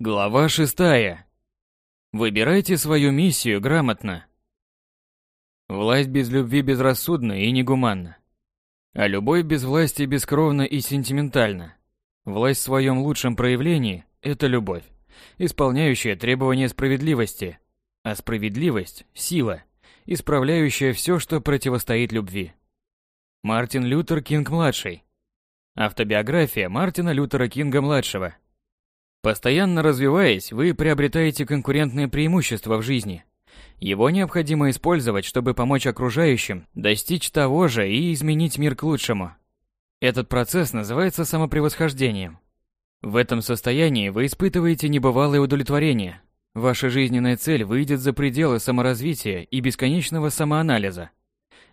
Глава шестая. Выбирайте свою миссию грамотно. Власть без любви безрассудна и негуманна. А любовь без власти бескровна и сентиментальна. Власть в своем лучшем проявлении – это любовь, исполняющая требования справедливости. А справедливость – сила, исправляющая все, что противостоит любви. Мартин Лютер Кинг-младший. Автобиография Мартина Лютера Кинга-младшего – Постоянно развиваясь, вы приобретаете конкурентное преимущество в жизни. Его необходимо использовать, чтобы помочь окружающим достичь того же и изменить мир к лучшему. Этот процесс называется самопревосхождением. В этом состоянии вы испытываете небывалое удовлетворение. Ваша жизненная цель выйдет за пределы саморазвития и бесконечного самоанализа.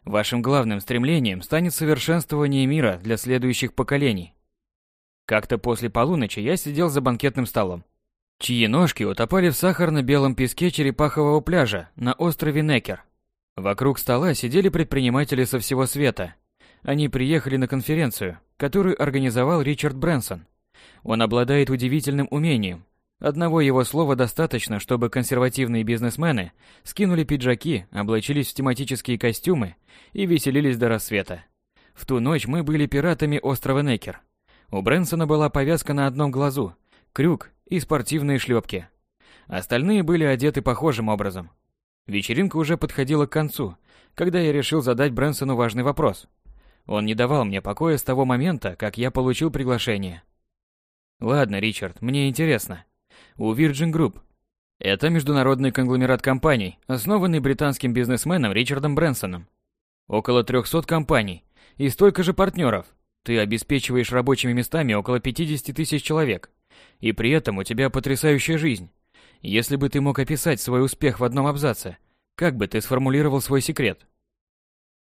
Вашим главным стремлением станет совершенствование мира для следующих поколений. Как-то после полуночи я сидел за банкетным столом, чьи ножки утопали в сахарно-белом песке черепахового пляжа на острове Некер. Вокруг стола сидели предприниматели со всего света. Они приехали на конференцию, которую организовал Ричард Брэнсон. Он обладает удивительным умением. Одного его слова достаточно, чтобы консервативные бизнесмены скинули пиджаки, облачились в тематические костюмы и веселились до рассвета. В ту ночь мы были пиратами острова Некер – у Брэнсона была повязка на одном глазу, крюк и спортивные шлепки. Остальные были одеты похожим образом. Вечеринка уже подходила к концу, когда я решил задать Брэнсону важный вопрос. Он не давал мне покоя с того момента, как я получил приглашение. Ладно, Ричард, мне интересно. У Virgin Group. Это международный конгломерат компаний, основанный британским бизнесменом Ричардом Брэнсоном. Около 300 компаний и столько же партнеров, ты обеспечиваешь рабочими местами около 50 тысяч человек. И при этом у тебя потрясающая жизнь. Если бы ты мог описать свой успех в одном абзаце, как бы ты сформулировал свой секрет?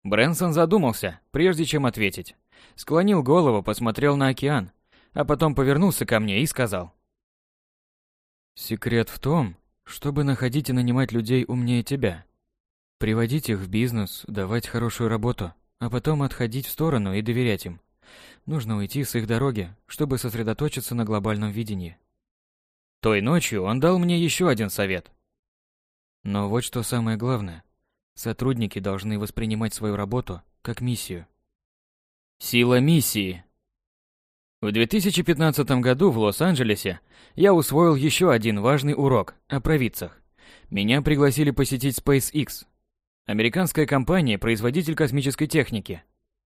Брэнсон задумался, прежде чем ответить. Склонил голову, посмотрел на океан, а потом повернулся ко мне и сказал. «Секрет в том, чтобы находить и нанимать людей умнее тебя. Приводить их в бизнес, давать хорошую работу, а потом отходить в сторону и доверять им. Нужно уйти с их дороги, чтобы сосредоточиться на глобальном видении. Той ночью он дал мне еще один совет. Но вот что самое главное. Сотрудники должны воспринимать свою работу как миссию. Сила миссии. В 2015 году в Лос-Анджелесе я усвоил еще один важный урок о провидцах. Меня пригласили посетить SpaceX, американская компания-производитель космической техники –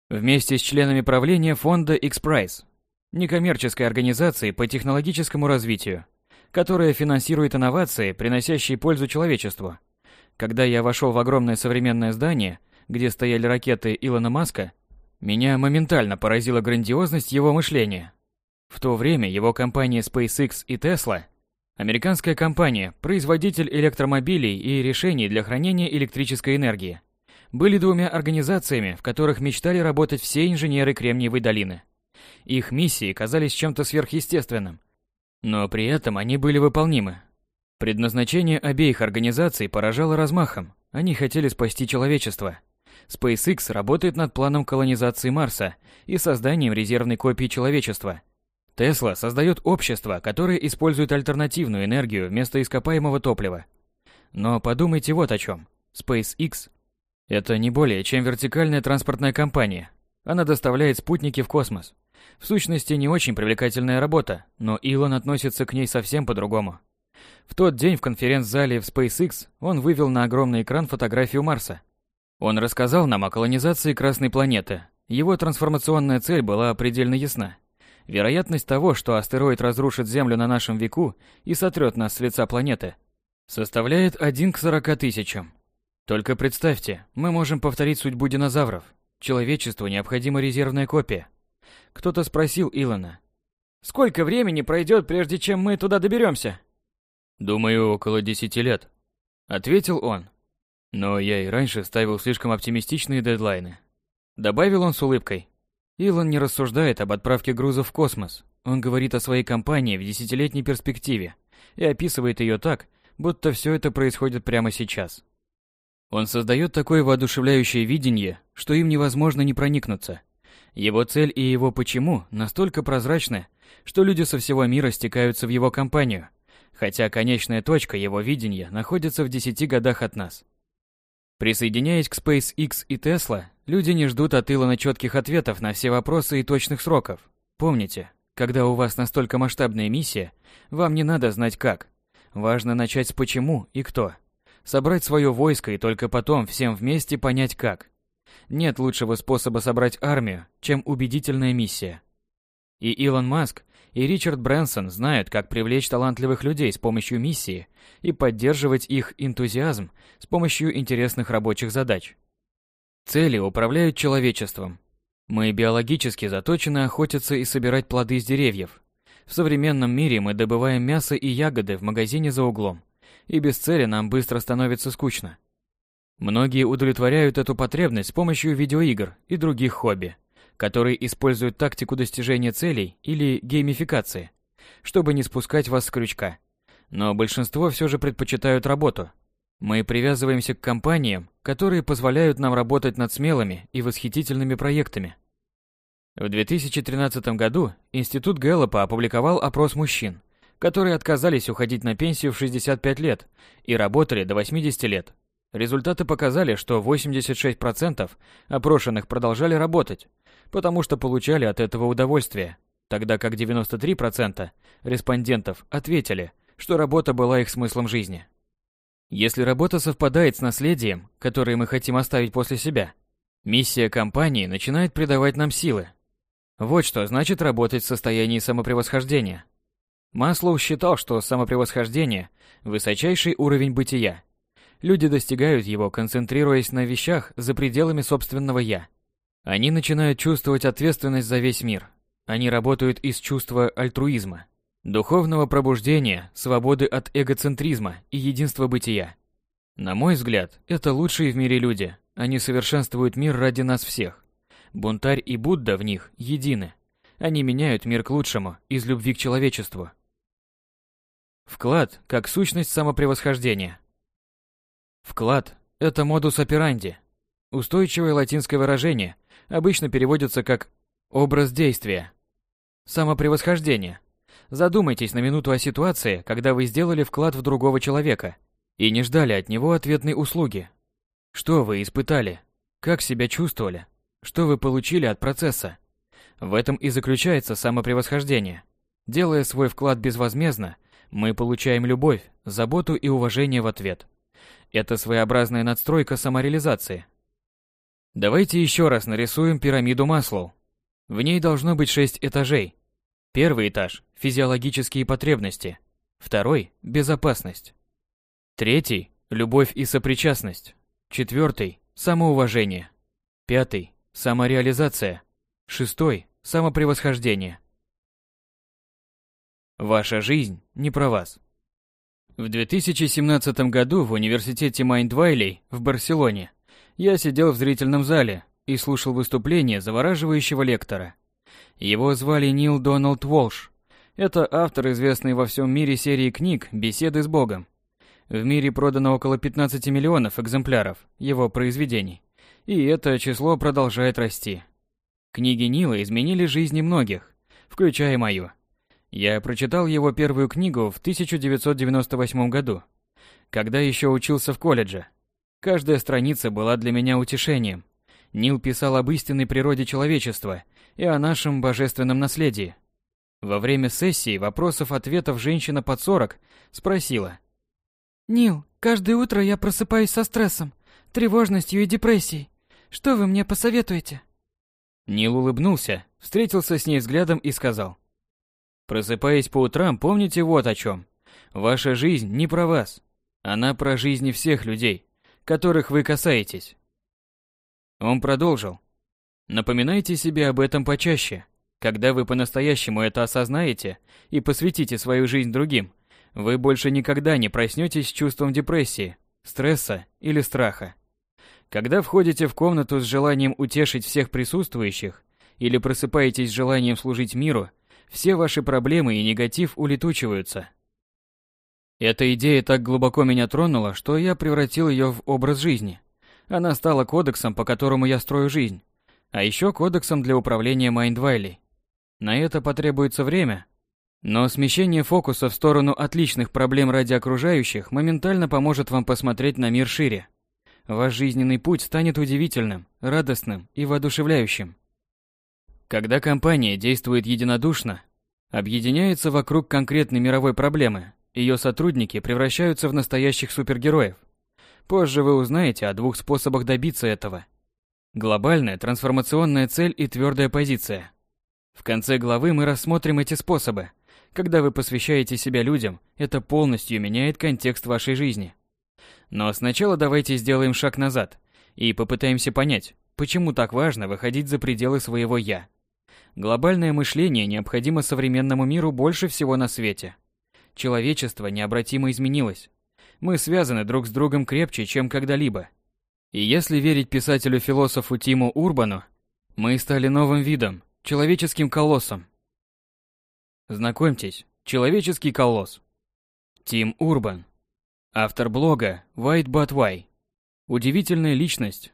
Вместе с членами правления фонда X-Prize, некоммерческой организации по технологическому развитию, которая финансирует инновации, приносящие пользу человечеству. Когда я вошел в огромное современное здание, где стояли ракеты Илона Маска, меня моментально поразила грандиозность его мышления. В то время его компания SpaceX и Tesla, американская компания, производитель электромобилей и решений для хранения электрической энергии, были двумя организациями, в которых мечтали работать все инженеры Кремниевой долины. Их миссии казались чем-то сверхъестественным, но при этом они были выполнимы. Предназначение обеих организаций поражало размахом. Они хотели спасти человечество. SpaceX работает над планом колонизации Марса и созданием резервной копии человечества. Тесла создает общество, которое использует альтернативную энергию вместо ископаемого топлива. Но подумайте вот о чем. SpaceX это не более чем вертикальная транспортная компания. Она доставляет спутники в космос. В сущности, не очень привлекательная работа, но Илон относится к ней совсем по-другому. В тот день в конференц-зале в SpaceX он вывел на огромный экран фотографию Марса. Он рассказал нам о колонизации Красной планеты. Его трансформационная цель была предельно ясна. Вероятность того, что астероид разрушит Землю на нашем веку и сотрет нас с лица планеты, составляет 1 к 40 тысячам. Только представьте, мы можем повторить судьбу динозавров. Человечеству необходима резервная копия. Кто-то спросил Илона. «Сколько времени пройдет, прежде чем мы туда доберемся?» «Думаю, около десяти лет», — ответил он. Но я и раньше ставил слишком оптимистичные дедлайны. Добавил он с улыбкой. Илон не рассуждает об отправке грузов в космос. Он говорит о своей компании в десятилетней перспективе и описывает ее так, будто все это происходит прямо сейчас. Он создает такое воодушевляющее видение, что им невозможно не проникнуться. Его цель и его почему настолько прозрачны, что люди со всего мира стекаются в его компанию, хотя конечная точка его видения находится в 10 годах от нас. Присоединяясь к SpaceX и Tesla, люди не ждут от Илона четких ответов на все вопросы и точных сроков. Помните, когда у вас настолько масштабная миссия, вам не надо знать как. Важно начать с почему и кто собрать свое войско и только потом всем вместе понять как. Нет лучшего способа собрать армию, чем убедительная миссия. И Илон Маск, и Ричард Брэнсон знают, как привлечь талантливых людей с помощью миссии и поддерживать их энтузиазм с помощью интересных рабочих задач. Цели управляют человечеством. Мы биологически заточены охотиться и собирать плоды из деревьев. В современном мире мы добываем мясо и ягоды в магазине за углом и без цели нам быстро становится скучно. Многие удовлетворяют эту потребность с помощью видеоигр и других хобби, которые используют тактику достижения целей или геймификации, чтобы не спускать вас с крючка. Но большинство все же предпочитают работу. Мы привязываемся к компаниям, которые позволяют нам работать над смелыми и восхитительными проектами. В 2013 году Институт Гэллопа опубликовал опрос мужчин, которые отказались уходить на пенсию в 65 лет и работали до 80 лет. Результаты показали, что 86% опрошенных продолжали работать, потому что получали от этого удовольствие, тогда как 93% респондентов ответили, что работа была их смыслом жизни. Если работа совпадает с наследием, которое мы хотим оставить после себя, миссия компании начинает придавать нам силы. Вот что значит работать в состоянии самопревосхождения – Маслоу считал, что самопревосхождение – высочайший уровень бытия. Люди достигают его, концентрируясь на вещах за пределами собственного «я». Они начинают чувствовать ответственность за весь мир. Они работают из чувства альтруизма, духовного пробуждения, свободы от эгоцентризма и единства бытия. На мой взгляд, это лучшие в мире люди. Они совершенствуют мир ради нас всех. Бунтарь и Будда в них едины. Они меняют мир к лучшему, из любви к человечеству. Вклад как сущность самопревосхождения. Вклад – это модус операнди. Устойчивое латинское выражение обычно переводится как «образ действия». Самопревосхождение. Задумайтесь на минуту о ситуации, когда вы сделали вклад в другого человека и не ждали от него ответной услуги. Что вы испытали? Как себя чувствовали? Что вы получили от процесса? В этом и заключается самопревосхождение. Делая свой вклад безвозмездно – мы получаем любовь, заботу и уважение в ответ. Это своеобразная надстройка самореализации. Давайте еще раз нарисуем пирамиду Маслоу. В ней должно быть шесть этажей. Первый этаж – физиологические потребности. Второй – безопасность. Третий – любовь и сопричастность. Четвертый – самоуважение. Пятый – самореализация. Шестой – самопревосхождение. Ваша жизнь не про вас. В 2017 году в университете Майндвайлей в Барселоне я сидел в зрительном зале и слушал выступление завораживающего лектора. Его звали Нил Дональд Волш. Это автор известной во всем мире серии книг «Беседы с Богом». В мире продано около 15 миллионов экземпляров его произведений, и это число продолжает расти. Книги Нила изменили жизни многих, включая мою. Я прочитал его первую книгу в 1998 году, когда еще учился в колледже. Каждая страница была для меня утешением. Нил писал об истинной природе человечества и о нашем божественном наследии. Во время сессии вопросов-ответов женщина под 40 спросила. «Нил, каждое утро я просыпаюсь со стрессом, тревожностью и депрессией. Что вы мне посоветуете?» Нил улыбнулся, встретился с ней взглядом и сказал. Просыпаясь по утрам, помните вот о чем. Ваша жизнь не про вас. Она про жизни всех людей, которых вы касаетесь. Он продолжил. Напоминайте себе об этом почаще. Когда вы по-настоящему это осознаете и посвятите свою жизнь другим, вы больше никогда не проснетесь с чувством депрессии, стресса или страха. Когда входите в комнату с желанием утешить всех присутствующих или просыпаетесь с желанием служить миру – все ваши проблемы и негатив улетучиваются. Эта идея так глубоко меня тронула, что я превратил ее в образ жизни. Она стала кодексом, по которому я строю жизнь, а еще кодексом для управления Майндвайли. На это потребуется время, но смещение фокуса в сторону отличных проблем ради окружающих моментально поможет вам посмотреть на мир шире. Ваш жизненный путь станет удивительным, радостным и воодушевляющим. Когда компания действует единодушно, объединяется вокруг конкретной мировой проблемы, ее сотрудники превращаются в настоящих супергероев. Позже вы узнаете о двух способах добиться этого. Глобальная трансформационная цель и твердая позиция. В конце главы мы рассмотрим эти способы. Когда вы посвящаете себя людям, это полностью меняет контекст вашей жизни. Но сначала давайте сделаем шаг назад и попытаемся понять, почему так важно выходить за пределы своего «я». Глобальное мышление необходимо современному миру больше всего на свете. Человечество необратимо изменилось. Мы связаны друг с другом крепче, чем когда-либо. И если верить писателю-философу Тиму Урбану, мы стали новым видом, человеческим колоссом. Знакомьтесь, человеческий колосс. Тим Урбан. Автор блога White But Why. Удивительная личность.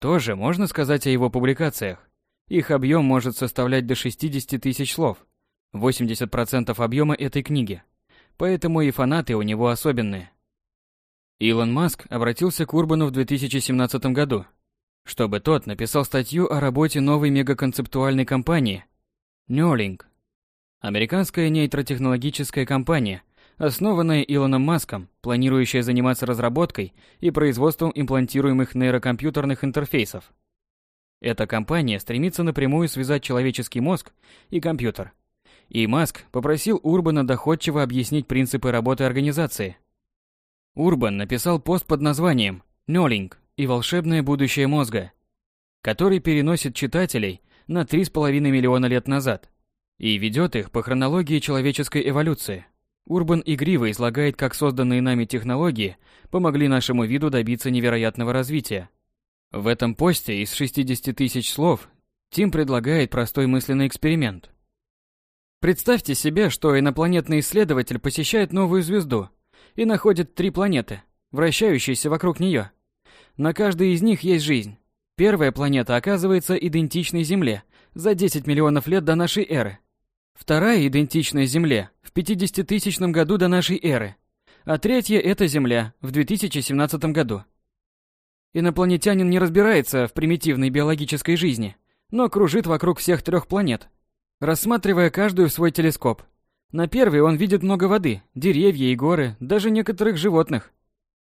Тоже можно сказать о его публикациях. Их объем может составлять до 60 тысяч слов, 80% объема этой книги. Поэтому и фанаты у него особенные. Илон Маск обратился к Урбану в 2017 году, чтобы тот написал статью о работе новой мегаконцептуальной компании Neuralink. Американская нейтротехнологическая компания, основанная Илоном Маском, планирующая заниматься разработкой и производством имплантируемых нейрокомпьютерных интерфейсов – эта компания стремится напрямую связать человеческий мозг и компьютер. И Маск попросил Урбана доходчиво объяснить принципы работы организации. Урбан написал пост под названием «Нёлинг и волшебное будущее мозга», который переносит читателей на 3,5 миллиона лет назад и ведет их по хронологии человеческой эволюции. Урбан игриво излагает, как созданные нами технологии помогли нашему виду добиться невероятного развития – в этом посте из 60 тысяч слов Тим предлагает простой мысленный эксперимент. Представьте себе, что инопланетный исследователь посещает новую звезду и находит три планеты, вращающиеся вокруг нее. На каждой из них есть жизнь. Первая планета оказывается идентичной Земле за 10 миллионов лет до нашей эры. Вторая идентичная Земле в 50-тысячном году до нашей эры. А третья – это Земля в 2017 году. Инопланетянин не разбирается в примитивной биологической жизни, но кружит вокруг всех трех планет, рассматривая каждую в свой телескоп. На первой он видит много воды, деревья и горы, даже некоторых животных.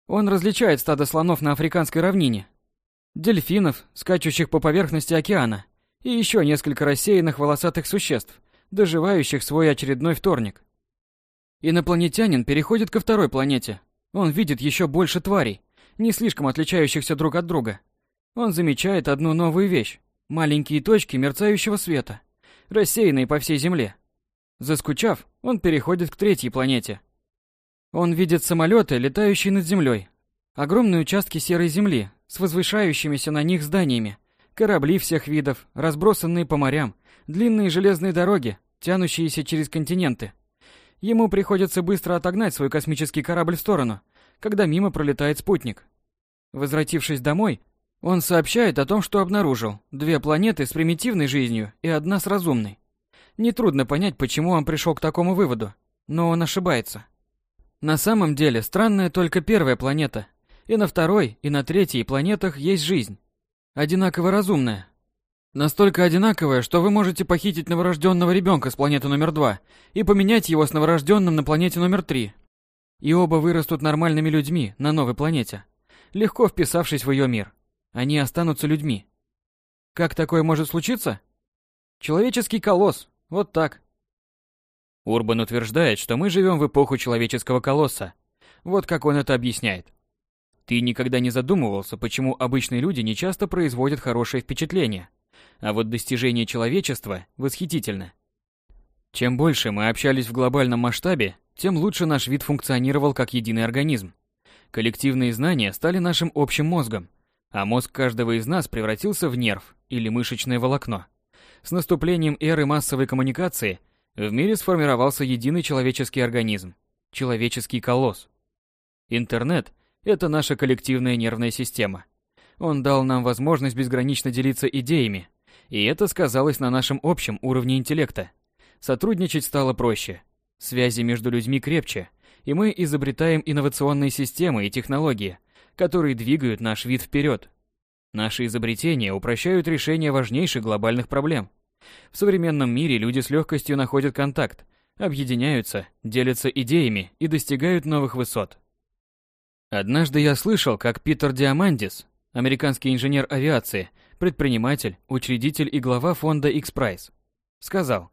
Он различает стадо слонов на африканской равнине, дельфинов, скачущих по поверхности океана, и еще несколько рассеянных волосатых существ, доживающих свой очередной вторник. Инопланетянин переходит ко второй планете. Он видит еще больше тварей, не слишком отличающихся друг от друга. Он замечает одну новую вещь – маленькие точки мерцающего света, рассеянные по всей Земле. Заскучав, он переходит к третьей планете. Он видит самолеты, летающие над Землей, огромные участки серой земли с возвышающимися на них зданиями, корабли всех видов, разбросанные по морям, длинные железные дороги, тянущиеся через континенты. Ему приходится быстро отогнать свой космический корабль в сторону – когда мимо пролетает спутник. Возвратившись домой, он сообщает о том, что обнаружил две планеты с примитивной жизнью и одна с разумной. Нетрудно понять, почему он пришел к такому выводу, но он ошибается. На самом деле, странная только первая планета. И на второй, и на третьей планетах есть жизнь. Одинаково разумная. Настолько одинаковая, что вы можете похитить новорожденного ребенка с планеты номер два и поменять его с новорожденным на планете номер три, и оба вырастут нормальными людьми на новой планете, легко вписавшись в ее мир. Они останутся людьми. Как такое может случиться? Человеческий колосс. Вот так. Урбан утверждает, что мы живем в эпоху человеческого колосса. Вот как он это объясняет. Ты никогда не задумывался, почему обычные люди не часто производят хорошее впечатление. А вот достижение человечества восхитительно – чем больше мы общались в глобальном масштабе, тем лучше наш вид функционировал как единый организм. Коллективные знания стали нашим общим мозгом, а мозг каждого из нас превратился в нерв или мышечное волокно. С наступлением эры массовой коммуникации в мире сформировался единый человеческий организм – человеческий колосс. Интернет – это наша коллективная нервная система. Он дал нам возможность безгранично делиться идеями, и это сказалось на нашем общем уровне интеллекта – сотрудничать стало проще. Связи между людьми крепче, и мы изобретаем инновационные системы и технологии, которые двигают наш вид вперед. Наши изобретения упрощают решение важнейших глобальных проблем. В современном мире люди с легкостью находят контакт, объединяются, делятся идеями и достигают новых высот. Однажды я слышал, как Питер Диамандис, американский инженер авиации, предприниматель, учредитель и глава фонда X-Prize, сказал,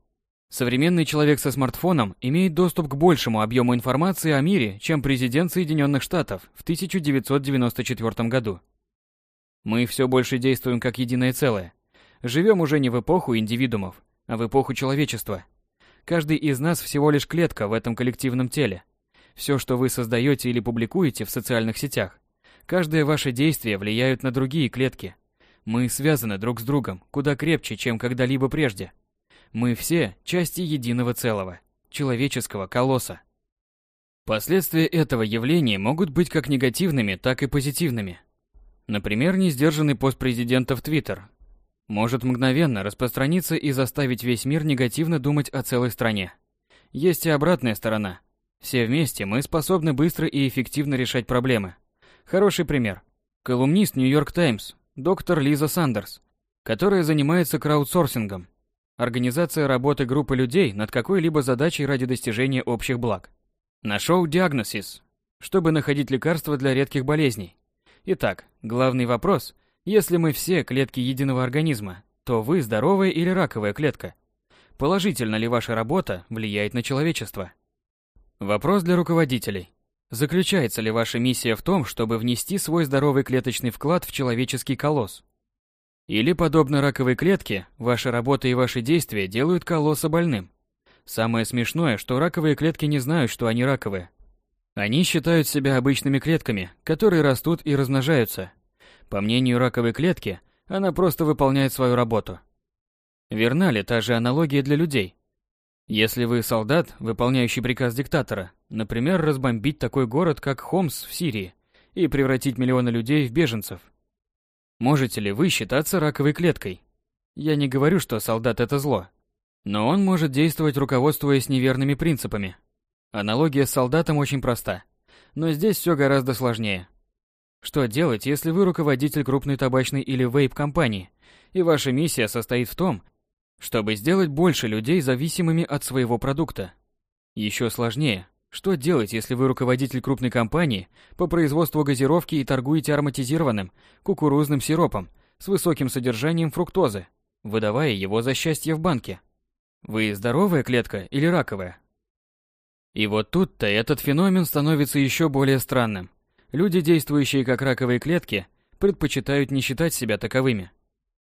Современный человек со смартфоном имеет доступ к большему объему информации о мире, чем президент Соединенных Штатов в 1994 году. Мы все больше действуем как единое целое. Живем уже не в эпоху индивидуумов, а в эпоху человечества. Каждый из нас всего лишь клетка в этом коллективном теле. Все, что вы создаете или публикуете в социальных сетях, каждое ваше действие влияет на другие клетки. Мы связаны друг с другом куда крепче, чем когда-либо прежде. Мы все – части единого целого, человеческого колосса. Последствия этого явления могут быть как негативными, так и позитивными. Например, несдержанный пост президента в Твиттер может мгновенно распространиться и заставить весь мир негативно думать о целой стране. Есть и обратная сторона. Все вместе мы способны быстро и эффективно решать проблемы. Хороший пример. Колумнист Нью-Йорк Таймс, доктор Лиза Сандерс, которая занимается краудсорсингом. Организация работы группы людей над какой-либо задачей ради достижения общих благ. Нашел диагнозис, чтобы находить лекарства для редких болезней. Итак, главный вопрос, если мы все клетки единого организма, то вы здоровая или раковая клетка? Положительно ли ваша работа влияет на человечество? Вопрос для руководителей. Заключается ли ваша миссия в том, чтобы внести свой здоровый клеточный вклад в человеческий колосс? Или, подобно раковой клетке, ваша работа и ваши действия делают колосса больным. Самое смешное, что раковые клетки не знают, что они раковые. Они считают себя обычными клетками, которые растут и размножаются. По мнению раковой клетки, она просто выполняет свою работу. Верна ли та же аналогия для людей? Если вы солдат, выполняющий приказ диктатора, например, разбомбить такой город, как Хомс в Сирии, и превратить миллионы людей в беженцев – Можете ли вы считаться раковой клеткой? Я не говорю, что солдат это зло. Но он может действовать, руководствуясь неверными принципами. Аналогия с солдатом очень проста. Но здесь все гораздо сложнее. Что делать, если вы руководитель крупной табачной или вейп-компании, и ваша миссия состоит в том, чтобы сделать больше людей зависимыми от своего продукта? Еще сложнее, что делать, если вы руководитель крупной компании по производству газировки и торгуете ароматизированным кукурузным сиропом с высоким содержанием фруктозы, выдавая его за счастье в банке? Вы здоровая клетка или раковая? И вот тут-то этот феномен становится еще более странным. Люди, действующие как раковые клетки, предпочитают не считать себя таковыми.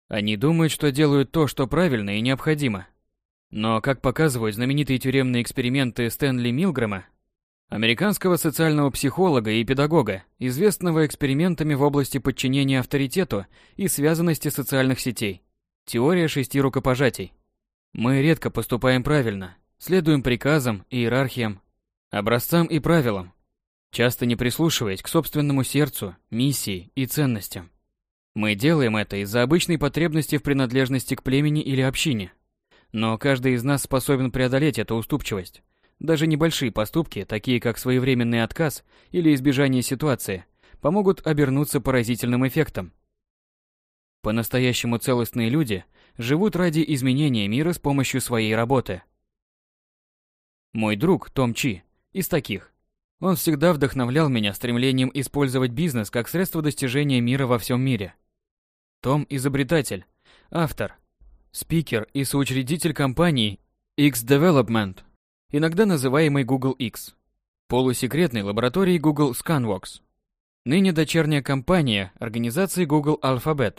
Они думают, что делают то, что правильно и необходимо. Но, как показывают знаменитые тюремные эксперименты Стэнли Милгрэма, американского социального психолога и педагога, известного экспериментами в области подчинения авторитету и связанности социальных сетей. Теория шести рукопожатий. Мы редко поступаем правильно, следуем приказам, и иерархиям, образцам и правилам, часто не прислушиваясь к собственному сердцу, миссии и ценностям. Мы делаем это из-за обычной потребности в принадлежности к племени или общине. Но каждый из нас способен преодолеть эту уступчивость. Даже небольшие поступки, такие как своевременный отказ или избежание ситуации, помогут обернуться поразительным эффектом. По-настоящему целостные люди живут ради изменения мира с помощью своей работы. Мой друг Том Чи из таких. Он всегда вдохновлял меня стремлением использовать бизнес как средство достижения мира во всем мире. Том – изобретатель, автор, спикер и соучредитель компании X-Development – иногда называемой Google X, полусекретной лаборатории Google Scanvox, ныне дочерняя компания организации Google Alphabet.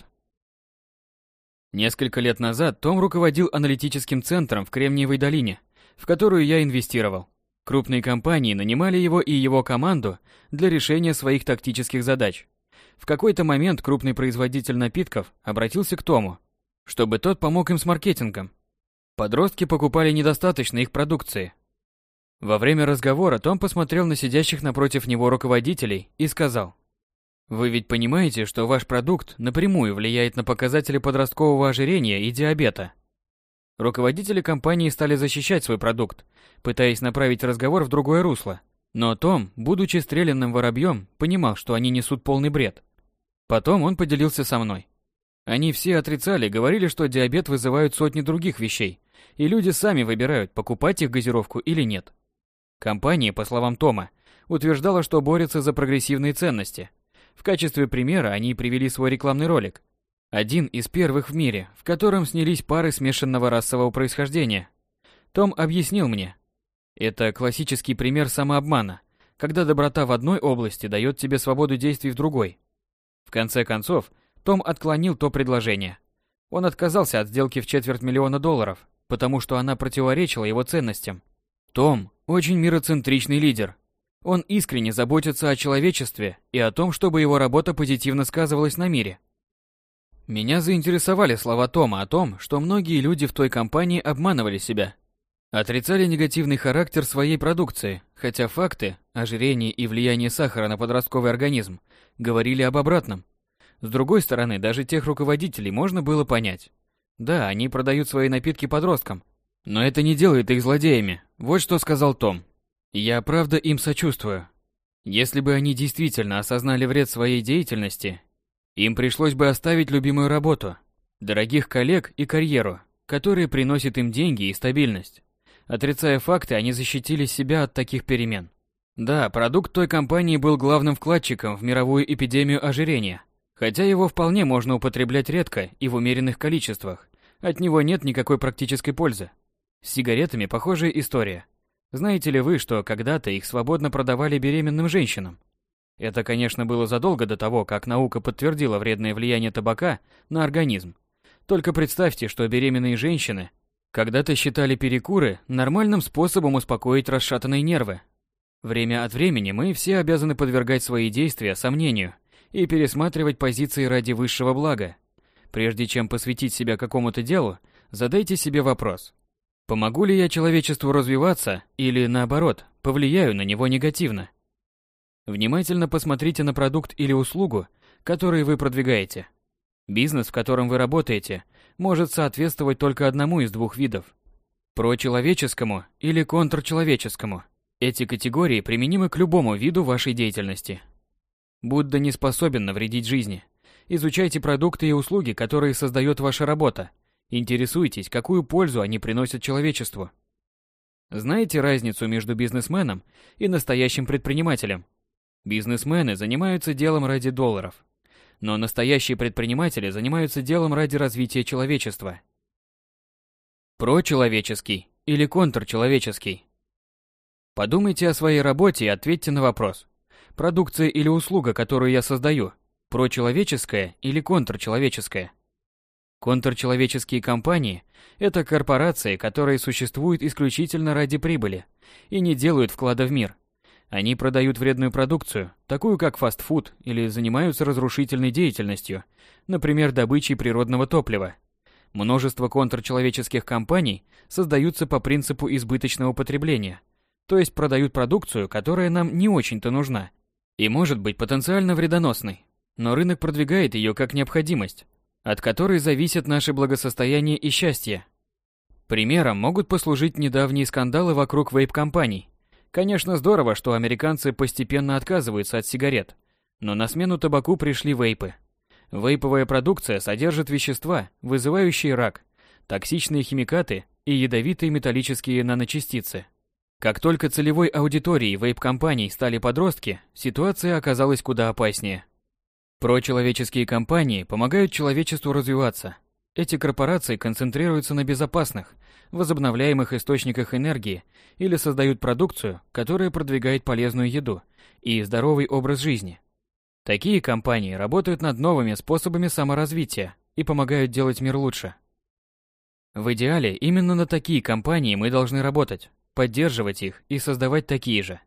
Несколько лет назад Том руководил аналитическим центром в Кремниевой долине, в которую я инвестировал. Крупные компании нанимали его и его команду для решения своих тактических задач. В какой-то момент крупный производитель напитков обратился к Тому, чтобы тот помог им с маркетингом. Подростки покупали недостаточно их продукции, во время разговора Том посмотрел на сидящих напротив него руководителей и сказал. «Вы ведь понимаете, что ваш продукт напрямую влияет на показатели подросткового ожирения и диабета?» Руководители компании стали защищать свой продукт, пытаясь направить разговор в другое русло. Но Том, будучи стрелянным воробьем, понимал, что они несут полный бред. Потом он поделился со мной. Они все отрицали, говорили, что диабет вызывают сотни других вещей, и люди сами выбирают, покупать их газировку или нет. Компания, по словам Тома, утверждала, что борется за прогрессивные ценности. В качестве примера они привели свой рекламный ролик. Один из первых в мире, в котором снялись пары смешанного расового происхождения. Том объяснил мне. Это классический пример самообмана, когда доброта в одной области дает тебе свободу действий в другой. В конце концов, Том отклонил то предложение. Он отказался от сделки в четверть миллиона долларов, потому что она противоречила его ценностям – том – очень мироцентричный лидер. Он искренне заботится о человечестве и о том, чтобы его работа позитивно сказывалась на мире. Меня заинтересовали слова Тома о том, что многие люди в той компании обманывали себя. Отрицали негативный характер своей продукции, хотя факты о и влиянии сахара на подростковый организм говорили об обратном. С другой стороны, даже тех руководителей можно было понять. Да, они продают свои напитки подросткам, но это не делает их злодеями. Вот что сказал Том. Я правда им сочувствую. Если бы они действительно осознали вред своей деятельности, им пришлось бы оставить любимую работу, дорогих коллег и карьеру, которые приносят им деньги и стабильность. Отрицая факты, они защитили себя от таких перемен. Да, продукт той компании был главным вкладчиком в мировую эпидемию ожирения, хотя его вполне можно употреблять редко и в умеренных количествах. От него нет никакой практической пользы. С сигаретами похожая история. Знаете ли вы, что когда-то их свободно продавали беременным женщинам? Это, конечно, было задолго до того, как наука подтвердила вредное влияние табака на организм. Только представьте, что беременные женщины когда-то считали перекуры нормальным способом успокоить расшатанные нервы. Время от времени мы все обязаны подвергать свои действия сомнению и пересматривать позиции ради высшего блага. Прежде чем посвятить себя какому-то делу, задайте себе вопрос, Помогу ли я человечеству развиваться или, наоборот, повлияю на него негативно? Внимательно посмотрите на продукт или услугу, которые вы продвигаете. Бизнес, в котором вы работаете, может соответствовать только одному из двух видов – прочеловеческому или контрчеловеческому. Эти категории применимы к любому виду вашей деятельности. Будда не способен навредить жизни. Изучайте продукты и услуги, которые создает ваша работа – Интересуйтесь, какую пользу они приносят человечеству. Знаете разницу между бизнесменом и настоящим предпринимателем? Бизнесмены занимаются делом ради долларов, но настоящие предприниматели занимаются делом ради развития человечества. Прочеловеческий или контрчеловеческий? Подумайте о своей работе и ответьте на вопрос. Продукция или услуга, которую я создаю, прочеловеческая или контрчеловеческая? Контрчеловеческие компании – это корпорации, которые существуют исключительно ради прибыли и не делают вклада в мир. Они продают вредную продукцию, такую как фастфуд, или занимаются разрушительной деятельностью, например, добычей природного топлива. Множество контрчеловеческих компаний создаются по принципу избыточного потребления, то есть продают продукцию, которая нам не очень-то нужна и может быть потенциально вредоносной, но рынок продвигает ее как необходимость, от которой зависят наше благосостояние и счастье. Примером могут послужить недавние скандалы вокруг вейп-компаний. Конечно, здорово, что американцы постепенно отказываются от сигарет, но на смену табаку пришли вейпы. Вейповая продукция содержит вещества, вызывающие рак, токсичные химикаты и ядовитые металлические наночастицы. Как только целевой аудиторией вейп-компаний стали подростки, ситуация оказалась куда опаснее. Прочеловеческие компании помогают человечеству развиваться. Эти корпорации концентрируются на безопасных, возобновляемых источниках энергии или создают продукцию, которая продвигает полезную еду и здоровый образ жизни. Такие компании работают над новыми способами саморазвития и помогают делать мир лучше. В идеале именно на такие компании мы должны работать, поддерживать их и создавать такие же.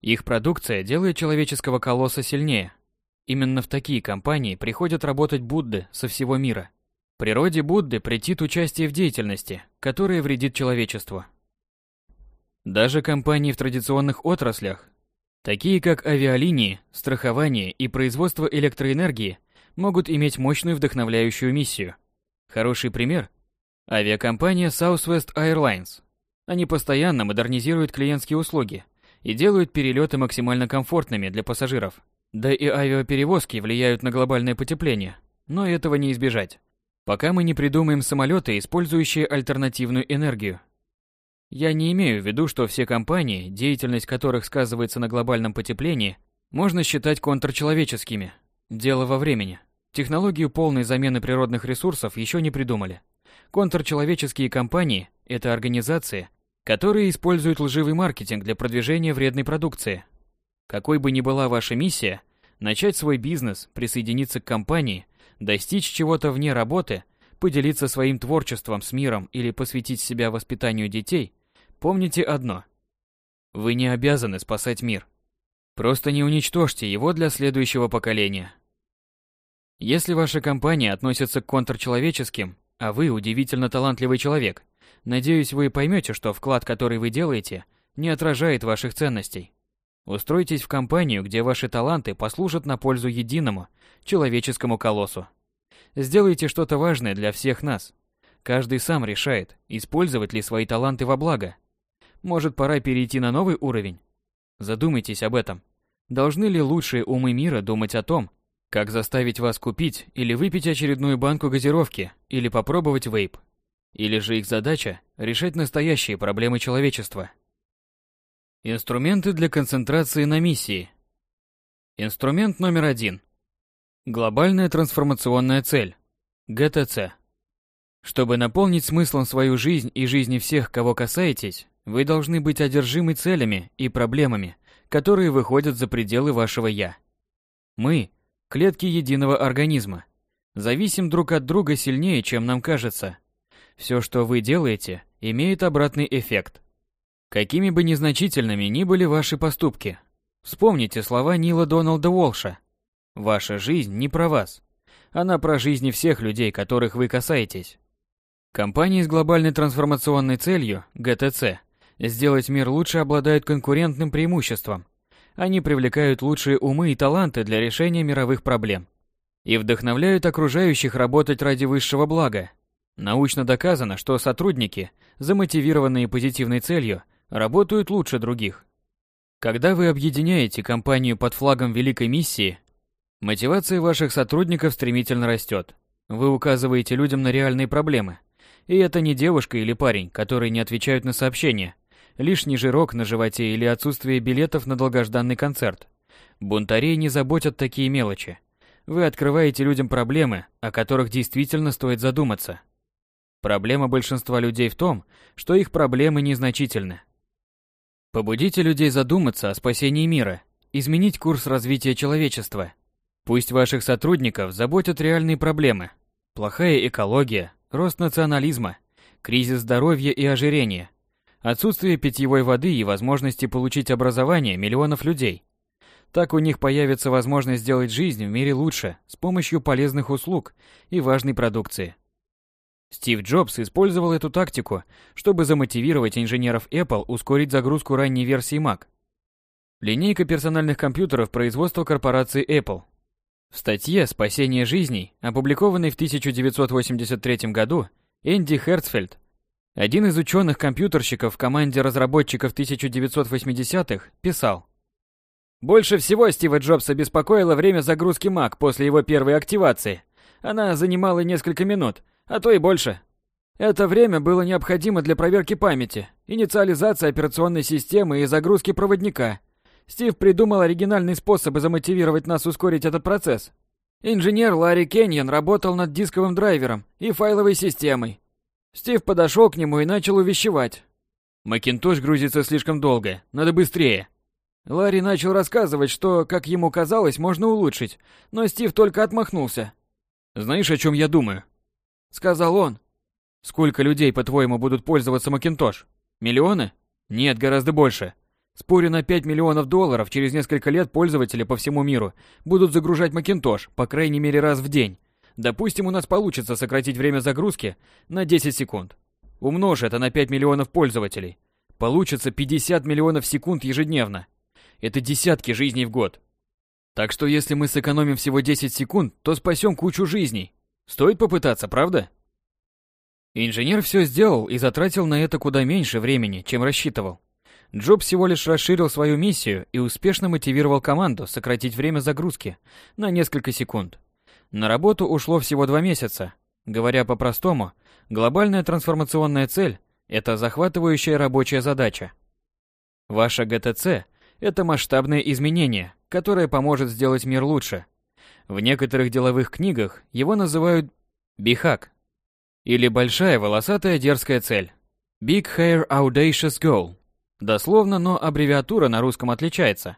Их продукция делает человеческого колосса сильнее – Именно в такие компании приходят работать Будды со всего мира. Природе Будды претит участие в деятельности, которая вредит человечеству. Даже компании в традиционных отраслях, такие как авиалинии, страхование и производство электроэнергии, могут иметь мощную вдохновляющую миссию. Хороший пример – авиакомпания Southwest Airlines. Они постоянно модернизируют клиентские услуги и делают перелеты максимально комфортными для пассажиров – да и авиаперевозки влияют на глобальное потепление, но этого не избежать, пока мы не придумаем самолеты, использующие альтернативную энергию. Я не имею в виду, что все компании, деятельность которых сказывается на глобальном потеплении, можно считать контрчеловеческими. Дело во времени. Технологию полной замены природных ресурсов еще не придумали. Контрчеловеческие компании – это организации, которые используют лживый маркетинг для продвижения вредной продукции – какой бы ни была ваша миссия, начать свой бизнес, присоединиться к компании, достичь чего-то вне работы, поделиться своим творчеством с миром или посвятить себя воспитанию детей, помните одно. Вы не обязаны спасать мир. Просто не уничтожьте его для следующего поколения. Если ваша компания относится к контрчеловеческим, а вы удивительно талантливый человек, надеюсь, вы поймете, что вклад, который вы делаете, не отражает ваших ценностей. Устройтесь в компанию, где ваши таланты послужат на пользу единому, человеческому колоссу. Сделайте что-то важное для всех нас. Каждый сам решает, использовать ли свои таланты во благо. Может, пора перейти на новый уровень? Задумайтесь об этом. Должны ли лучшие умы мира думать о том, как заставить вас купить или выпить очередную банку газировки, или попробовать вейп? Или же их задача – решать настоящие проблемы человечества – Инструменты для концентрации на миссии. Инструмент номер один. Глобальная трансформационная цель. ГТЦ. Чтобы наполнить смыслом свою жизнь и жизни всех, кого касаетесь, вы должны быть одержимы целями и проблемами, которые выходят за пределы вашего «я». Мы – клетки единого организма. Зависим друг от друга сильнее, чем нам кажется. Все, что вы делаете, имеет обратный эффект. Какими бы незначительными ни были ваши поступки, вспомните слова Нила Дональда Волша: Ваша жизнь не про вас. Она про жизни всех людей, которых вы касаетесь. Компании с глобальной трансформационной целью, ГТЦ, сделать мир лучше обладают конкурентным преимуществом. Они привлекают лучшие умы и таланты для решения мировых проблем и вдохновляют окружающих работать ради высшего блага. Научно доказано, что сотрудники, замотивированные позитивной целью, работают лучше других. Когда вы объединяете компанию под флагом великой миссии, мотивация ваших сотрудников стремительно растет. Вы указываете людям на реальные проблемы. И это не девушка или парень, которые не отвечают на сообщения, лишний жирок на животе или отсутствие билетов на долгожданный концерт. Бунтарей не заботят такие мелочи. Вы открываете людям проблемы, о которых действительно стоит задуматься. Проблема большинства людей в том, что их проблемы незначительны. Побудите людей задуматься о спасении мира, изменить курс развития человечества. Пусть ваших сотрудников заботят реальные проблемы. Плохая экология, рост национализма, кризис здоровья и ожирения, отсутствие питьевой воды и возможности получить образование миллионов людей. Так у них появится возможность сделать жизнь в мире лучше с помощью полезных услуг и важной продукции. Стив Джобс использовал эту тактику, чтобы замотивировать инженеров Apple ускорить загрузку ранней версии Mac. Линейка персональных компьютеров производства корпорации Apple. В статье «Спасение жизней», опубликованной в 1983 году, Энди Херцфельд, один из ученых-компьютерщиков в команде разработчиков 1980-х, писал «Больше всего Стива Джобса беспокоило время загрузки Mac после его первой активации. Она занимала несколько минут – а то и больше. Это время было необходимо для проверки памяти, инициализации операционной системы и загрузки проводника. Стив придумал оригинальные способы замотивировать нас ускорить этот процесс. Инженер Ларри Кеньон работал над дисковым драйвером и файловой системой. Стив подошел к нему и начал увещевать. «Макинтош грузится слишком долго, надо быстрее». Ларри начал рассказывать, что, как ему казалось, можно улучшить, но Стив только отмахнулся. «Знаешь, о чем я думаю?» Сказал он. Сколько людей, по-твоему, будут пользоваться Макинтош? Миллионы? Нет, гораздо больше. Спорю на 5 миллионов долларов, через несколько лет пользователи по всему миру будут загружать Макинтош, по крайней мере, раз в день. Допустим, у нас получится сократить время загрузки на 10 секунд. Умножь это на 5 миллионов пользователей. Получится 50 миллионов секунд ежедневно. Это десятки жизней в год. Так что если мы сэкономим всего 10 секунд, то спасем кучу жизней. Стоит попытаться, правда? Инженер все сделал и затратил на это куда меньше времени, чем рассчитывал. Джоб всего лишь расширил свою миссию и успешно мотивировал команду сократить время загрузки на несколько секунд. На работу ушло всего два месяца. Говоря по-простому, глобальная трансформационная цель – это захватывающая рабочая задача. Ваша ГТЦ – это масштабное изменение, которое поможет сделать мир лучше – в некоторых деловых книгах его называют «бихак» или «большая волосатая дерзкая цель» «Big Hair Audacious Goal». Дословно, но аббревиатура на русском отличается.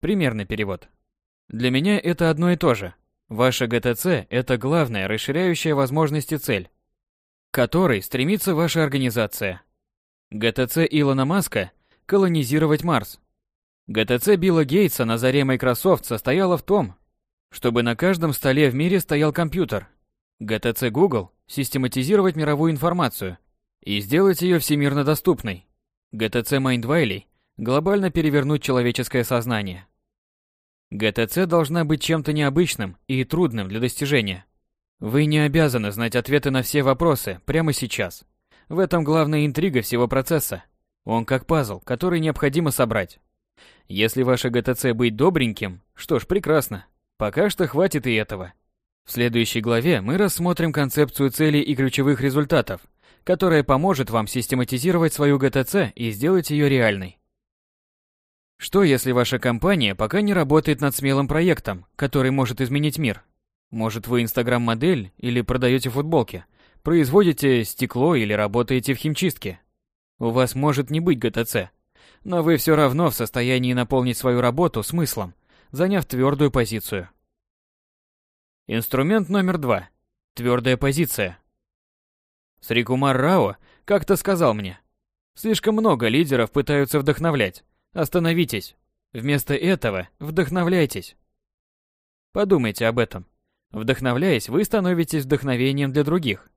Примерный перевод. Для меня это одно и то же. Ваша ГТЦ – это главная расширяющая возможности цель, к которой стремится ваша организация. ГТЦ Илона Маска – колонизировать Марс. ГТЦ Билла Гейтса на заре Microsoft состояла в том, чтобы на каждом столе в мире стоял компьютер. ГТЦ Google – систематизировать мировую информацию и сделать ее всемирно доступной. ГТЦ Майндвайли – глобально перевернуть человеческое сознание. ГТЦ должна быть чем-то необычным и трудным для достижения. Вы не обязаны знать ответы на все вопросы прямо сейчас. В этом главная интрига всего процесса. Он как пазл, который необходимо собрать. Если ваше ГТЦ быть добреньким, что ж, прекрасно. Пока что хватит и этого. В следующей главе мы рассмотрим концепцию целей и ключевых результатов, которая поможет вам систематизировать свою ГТЦ и сделать ее реальной. Что если ваша компания пока не работает над смелым проектом, который может изменить мир? Может вы инстаграм-модель или продаете футболки, производите стекло или работаете в химчистке? У вас может не быть ГТЦ, но вы все равно в состоянии наполнить свою работу смыслом, заняв твердую позицию. Инструмент номер два. Твердая позиция. Срикумар Рао как-то сказал мне, «Слишком много лидеров пытаются вдохновлять. Остановитесь. Вместо этого вдохновляйтесь». Подумайте об этом. Вдохновляясь, вы становитесь вдохновением для других.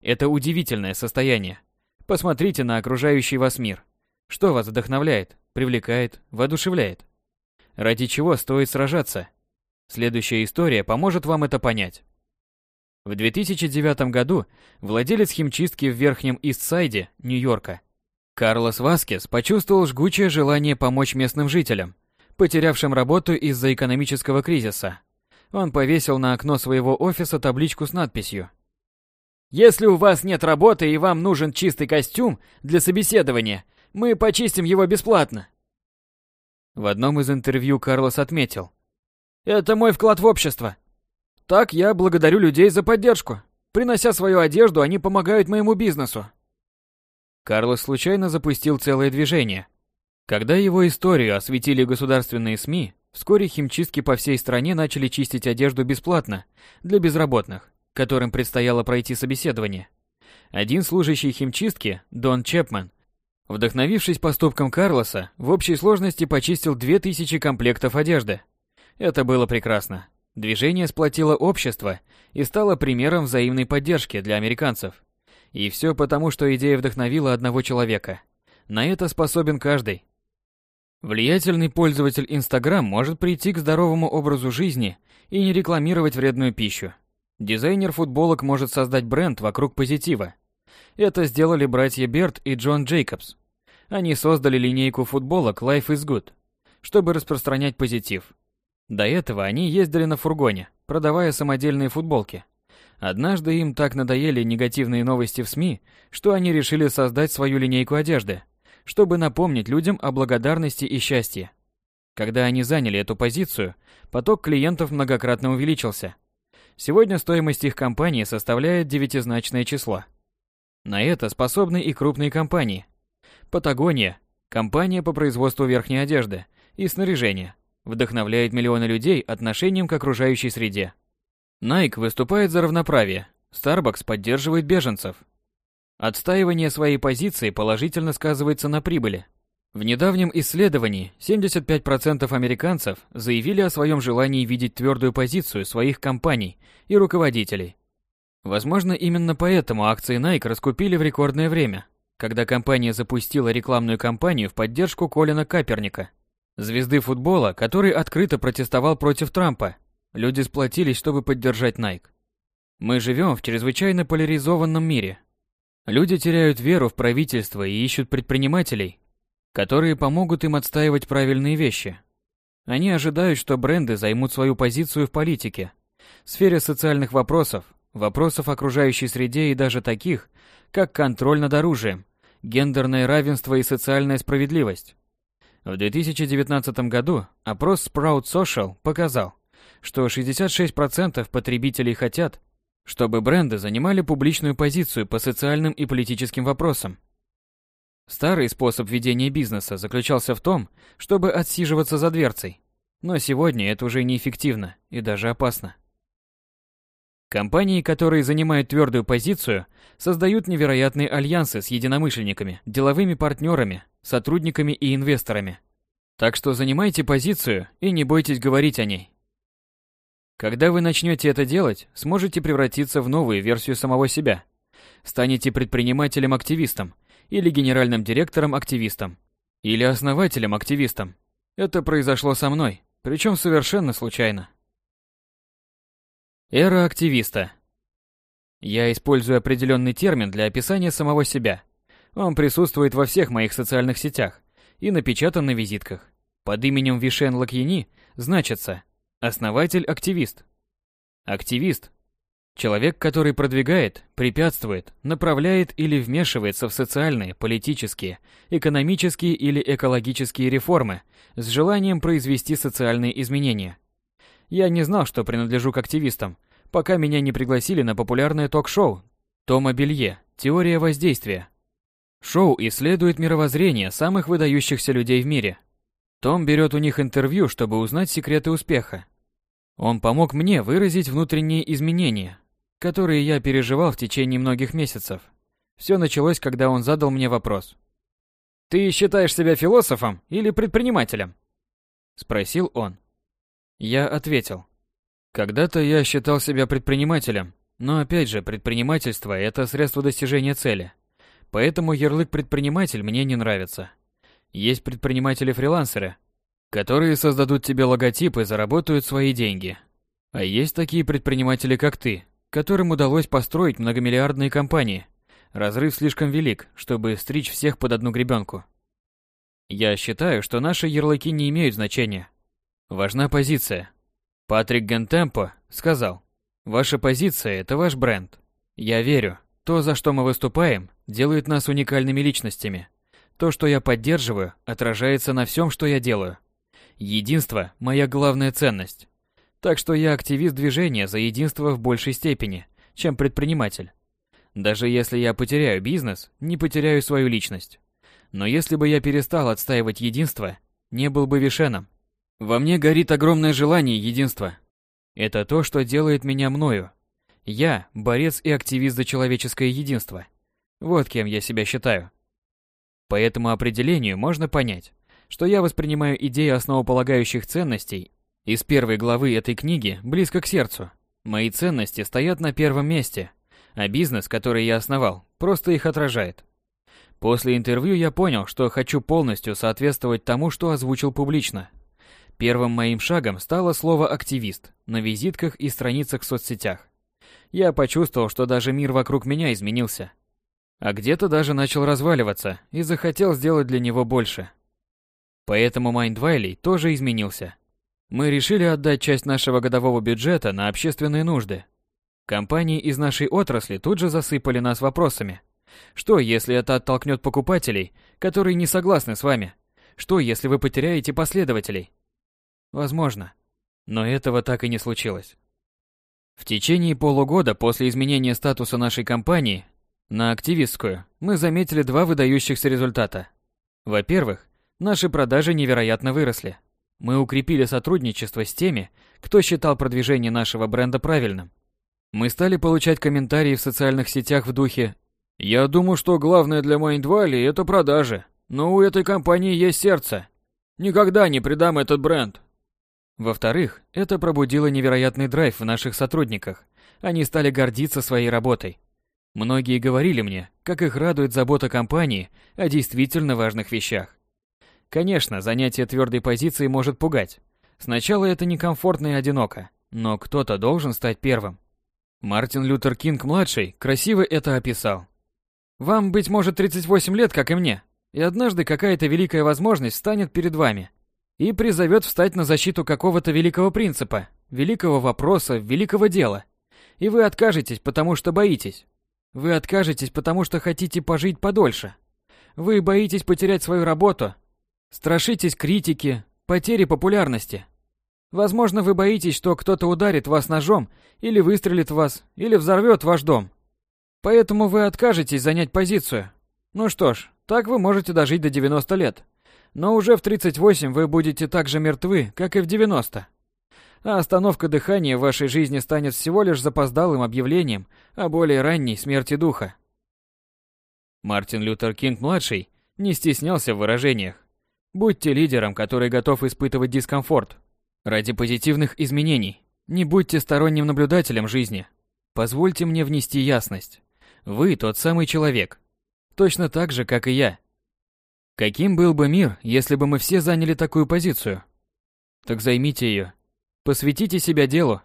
Это удивительное состояние. Посмотрите на окружающий вас мир. Что вас вдохновляет, привлекает, воодушевляет? Ради чего стоит сражаться? Следующая история поможет вам это понять. В 2009 году владелец химчистки в Верхнем Ист-Сайде, Нью-Йорка, Карлос Васкес почувствовал жгучее желание помочь местным жителям, потерявшим работу из-за экономического кризиса. Он повесил на окно своего офиса табличку с надписью «Если у вас нет работы и вам нужен чистый костюм для собеседования, мы почистим его бесплатно». В одном из интервью Карлос отметил – это мой вклад в общество. Так я благодарю людей за поддержку. Принося свою одежду, они помогают моему бизнесу. Карлос случайно запустил целое движение. Когда его историю осветили государственные СМИ, вскоре химчистки по всей стране начали чистить одежду бесплатно для безработных, которым предстояло пройти собеседование. Один служащий химчистки, Дон Чепмен, вдохновившись поступком Карлоса, в общей сложности почистил 2000 комплектов одежды. Это было прекрасно. Движение сплотило общество и стало примером взаимной поддержки для американцев. И все потому, что идея вдохновила одного человека. На это способен каждый. Влиятельный пользователь Instagram может прийти к здоровому образу жизни и не рекламировать вредную пищу. Дизайнер футболок может создать бренд вокруг позитива. Это сделали братья Берт и Джон Джейкобс. Они создали линейку футболок Life is Good, чтобы распространять позитив – до этого они ездили на фургоне, продавая самодельные футболки. Однажды им так надоели негативные новости в СМИ, что они решили создать свою линейку одежды, чтобы напомнить людям о благодарности и счастье. Когда они заняли эту позицию, поток клиентов многократно увеличился. Сегодня стоимость их компании составляет девятизначное число. На это способны и крупные компании. Патагония – компания по производству верхней одежды и снаряжения вдохновляет миллионы людей отношением к окружающей среде. Nike выступает за равноправие, Starbucks поддерживает беженцев. Отстаивание своей позиции положительно сказывается на прибыли. В недавнем исследовании 75% американцев заявили о своем желании видеть твердую позицию своих компаний и руководителей. Возможно, именно поэтому акции Nike раскупили в рекордное время, когда компания запустила рекламную кампанию в поддержку Колина Каперника – звезды футбола, который открыто протестовал против Трампа. Люди сплотились, чтобы поддержать Nike. Мы живем в чрезвычайно поляризованном мире. Люди теряют веру в правительство и ищут предпринимателей, которые помогут им отстаивать правильные вещи. Они ожидают, что бренды займут свою позицию в политике, в сфере социальных вопросов, вопросов окружающей среде и даже таких, как контроль над оружием, гендерное равенство и социальная справедливость. В 2019 году опрос Sprout Social показал, что 66% потребителей хотят, чтобы бренды занимали публичную позицию по социальным и политическим вопросам. Старый способ ведения бизнеса заключался в том, чтобы отсиживаться за дверцей. Но сегодня это уже неэффективно и даже опасно. Компании, которые занимают твердую позицию, создают невероятные альянсы с единомышленниками, деловыми партнерами, сотрудниками и инвесторами. Так что занимайте позицию и не бойтесь говорить о ней. Когда вы начнете это делать, сможете превратиться в новую версию самого себя. Станете предпринимателем-активистом или генеральным директором-активистом или основателем-активистом. Это произошло со мной, причем совершенно случайно. Эра активиста. Я использую определенный термин для описания самого себя. Он присутствует во всех моих социальных сетях и напечатан на визитках. Под именем Вишен Лакьяни значится «основатель-активист». Активист – человек, который продвигает, препятствует, направляет или вмешивается в социальные, политические, экономические или экологические реформы с желанием произвести социальные изменения – я не знал, что принадлежу к активистам, пока меня не пригласили на популярное ток-шоу Тома Белье «Теория воздействия». Шоу исследует мировоззрение самых выдающихся людей в мире. Том берет у них интервью, чтобы узнать секреты успеха. Он помог мне выразить внутренние изменения, которые я переживал в течение многих месяцев. Все началось, когда он задал мне вопрос. «Ты считаешь себя философом или предпринимателем?» Спросил он. Я ответил. Когда-то я считал себя предпринимателем, но опять же, предпринимательство – это средство достижения цели. Поэтому ярлык «предприниматель» мне не нравится. Есть предприниматели-фрилансеры, которые создадут тебе логотип и заработают свои деньги. А есть такие предприниматели, как ты, которым удалось построить многомиллиардные компании. Разрыв слишком велик, чтобы стричь всех под одну гребенку. Я считаю, что наши ярлыки не имеют значения. Важна позиция. Патрик Гентемпо сказал, «Ваша позиция – это ваш бренд. Я верю, то, за что мы выступаем, делает нас уникальными личностями. То, что я поддерживаю, отражается на всем, что я делаю. Единство – моя главная ценность. Так что я активист движения за единство в большей степени, чем предприниматель. Даже если я потеряю бизнес, не потеряю свою личность. Но если бы я перестал отстаивать единство, не был бы Вишеном, во мне горит огромное желание единства. Это то, что делает меня мною. Я – борец и активист за человеческое единство. Вот кем я себя считаю. По этому определению можно понять, что я воспринимаю идеи основополагающих ценностей из первой главы этой книги близко к сердцу. Мои ценности стоят на первом месте, а бизнес, который я основал, просто их отражает. После интервью я понял, что хочу полностью соответствовать тому, что озвучил публично – Первым моим шагом стало слово «активист» на визитках и страницах в соцсетях. Я почувствовал, что даже мир вокруг меня изменился. А где-то даже начал разваливаться и захотел сделать для него больше. Поэтому Майндвайли тоже изменился. Мы решили отдать часть нашего годового бюджета на общественные нужды. Компании из нашей отрасли тут же засыпали нас вопросами. Что, если это оттолкнет покупателей, которые не согласны с вами? Что, если вы потеряете последователей? Возможно. Но этого так и не случилось. В течение полугода после изменения статуса нашей компании на активистскую мы заметили два выдающихся результата. Во-первых, наши продажи невероятно выросли. Мы укрепили сотрудничество с теми, кто считал продвижение нашего бренда правильным. Мы стали получать комментарии в социальных сетях в духе «Я думаю, что главное для Майндвали – это продажи, но у этой компании есть сердце. Никогда не предам этот бренд, во-вторых, это пробудило невероятный драйв в наших сотрудниках. Они стали гордиться своей работой. Многие говорили мне, как их радует забота компании о действительно важных вещах. Конечно, занятие твердой позиции может пугать. Сначала это некомфортно и одиноко, но кто-то должен стать первым. Мартин Лютер Кинг-младший красиво это описал. «Вам, быть может, 38 лет, как и мне, и однажды какая-то великая возможность станет перед вами, и призовет встать на защиту какого-то великого принципа, великого вопроса, великого дела. И вы откажетесь, потому что боитесь. Вы откажетесь, потому что хотите пожить подольше. Вы боитесь потерять свою работу, страшитесь критики, потери популярности. Возможно, вы боитесь, что кто-то ударит вас ножом, или выстрелит вас, или взорвет ваш дом. Поэтому вы откажетесь занять позицию. Ну что ж, так вы можете дожить до 90 лет – но уже в 38 вы будете так же мертвы, как и в 90. А остановка дыхания в вашей жизни станет всего лишь запоздалым объявлением о более ранней смерти духа. Мартин Лютер Кинг-младший не стеснялся в выражениях. Будьте лидером, который готов испытывать дискомфорт ради позитивных изменений. Не будьте сторонним наблюдателем жизни. Позвольте мне внести ясность. Вы тот самый человек. Точно так же, как и я, Каким был бы мир, если бы мы все заняли такую позицию? Так займите ее. Посвятите себя делу.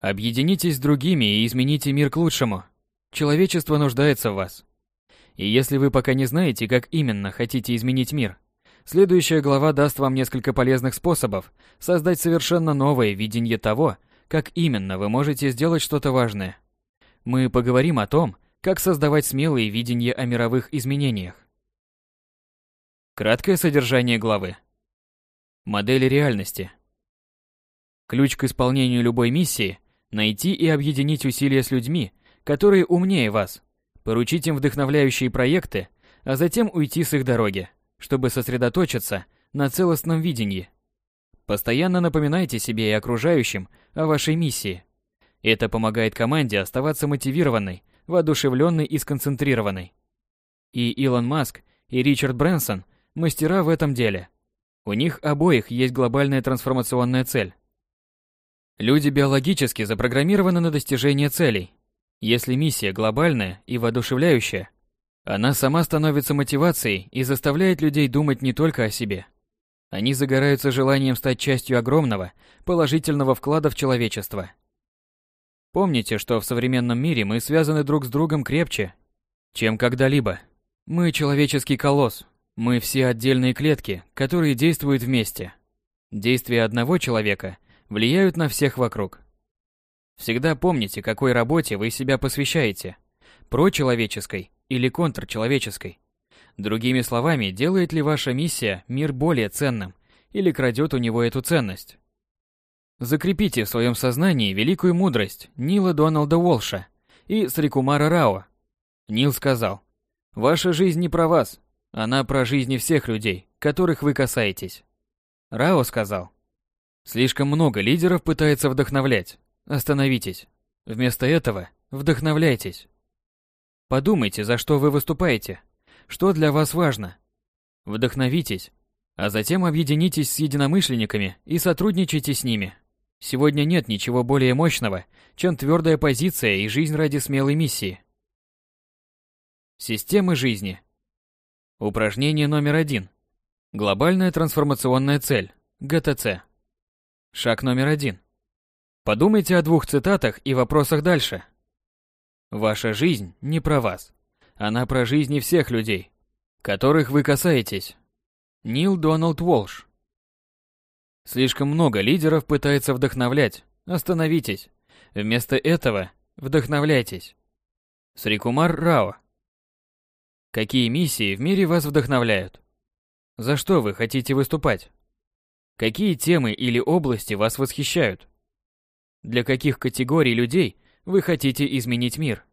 Объединитесь с другими и измените мир к лучшему. Человечество нуждается в вас. И если вы пока не знаете, как именно хотите изменить мир, следующая глава даст вам несколько полезных способов создать совершенно новое видение того, как именно вы можете сделать что-то важное. Мы поговорим о том, как создавать смелые видения о мировых изменениях. Краткое содержание главы. Модели реальности. Ключ к исполнению любой миссии – найти и объединить усилия с людьми, которые умнее вас, поручить им вдохновляющие проекты, а затем уйти с их дороги, чтобы сосредоточиться на целостном видении. Постоянно напоминайте себе и окружающим о вашей миссии. Это помогает команде оставаться мотивированной, воодушевленной и сконцентрированной. И Илон Маск, и Ричард Брэнсон – мастера в этом деле. У них обоих есть глобальная трансформационная цель. Люди биологически запрограммированы на достижение целей. Если миссия глобальная и воодушевляющая, она сама становится мотивацией и заставляет людей думать не только о себе. Они загораются желанием стать частью огромного, положительного вклада в человечество. Помните, что в современном мире мы связаны друг с другом крепче, чем когда-либо. Мы человеческий колосс, мы все отдельные клетки, которые действуют вместе. Действия одного человека влияют на всех вокруг. Всегда помните, какой работе вы себя посвящаете. Прочеловеческой или контрчеловеческой. Другими словами, делает ли ваша миссия мир более ценным или крадет у него эту ценность? Закрепите в своем сознании великую мудрость Нила Дональда Уолша и Срикумара Рао. Нил сказал, «Ваша жизнь не про вас, она про жизни всех людей, которых вы касаетесь. Рао сказал. Слишком много лидеров пытается вдохновлять. Остановитесь. Вместо этого вдохновляйтесь. Подумайте, за что вы выступаете, что для вас важно. Вдохновитесь, а затем объединитесь с единомышленниками и сотрудничайте с ними. Сегодня нет ничего более мощного, чем твердая позиция и жизнь ради смелой миссии. Системы жизни – Упражнение номер один. Глобальная трансформационная цель. ГТЦ. Шаг номер один. Подумайте о двух цитатах и вопросах дальше. Ваша жизнь не про вас. Она про жизни всех людей, которых вы касаетесь. Нил Дональд Уолш. Слишком много лидеров пытается вдохновлять. Остановитесь. Вместо этого вдохновляйтесь. Срикумар Рао. Какие миссии в мире вас вдохновляют? За что вы хотите выступать? Какие темы или области вас восхищают? Для каких категорий людей вы хотите изменить мир?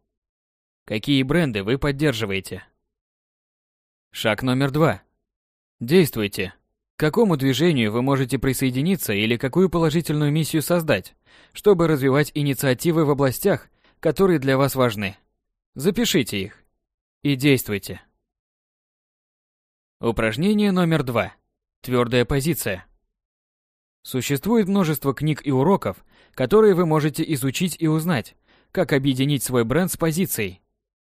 Какие бренды вы поддерживаете? Шаг номер два. Действуйте. К какому движению вы можете присоединиться или какую положительную миссию создать, чтобы развивать инициативы в областях, которые для вас важны? Запишите их и действуйте. Упражнение номер два. Твердая позиция. Существует множество книг и уроков, которые вы можете изучить и узнать, как объединить свой бренд с позицией.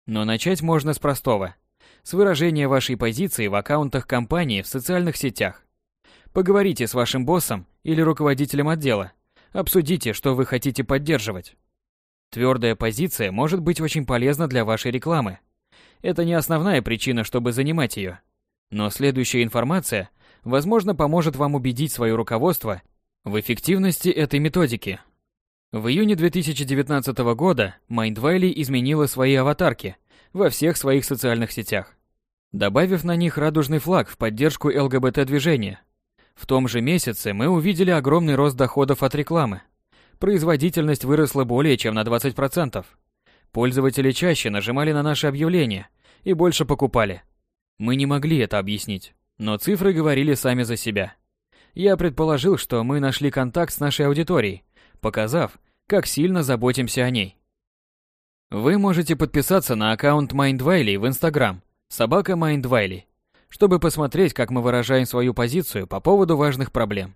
Но начать можно с простого. С выражения вашей позиции в аккаунтах компании в социальных сетях. Поговорите с вашим боссом или руководителем отдела. Обсудите, что вы хотите поддерживать. Твердая позиция может быть очень полезна для вашей рекламы. Это не основная причина, чтобы занимать ее. Но следующая информация, возможно, поможет вам убедить свое руководство в эффективности этой методики. В июне 2019 года Майндвайли изменила свои аватарки во всех своих социальных сетях, добавив на них радужный флаг в поддержку ЛГБТ-движения. В том же месяце мы увидели огромный рост доходов от рекламы. Производительность выросла более чем на 20%. Пользователи чаще нажимали на наши объявления и больше покупали. Мы не могли это объяснить, но цифры говорили сами за себя. Я предположил, что мы нашли контакт с нашей аудиторией, показав, как сильно заботимся о ней. Вы можете подписаться на аккаунт Mindvalley в Instagram собака Mindvalley, чтобы посмотреть, как мы выражаем свою позицию по поводу важных проблем.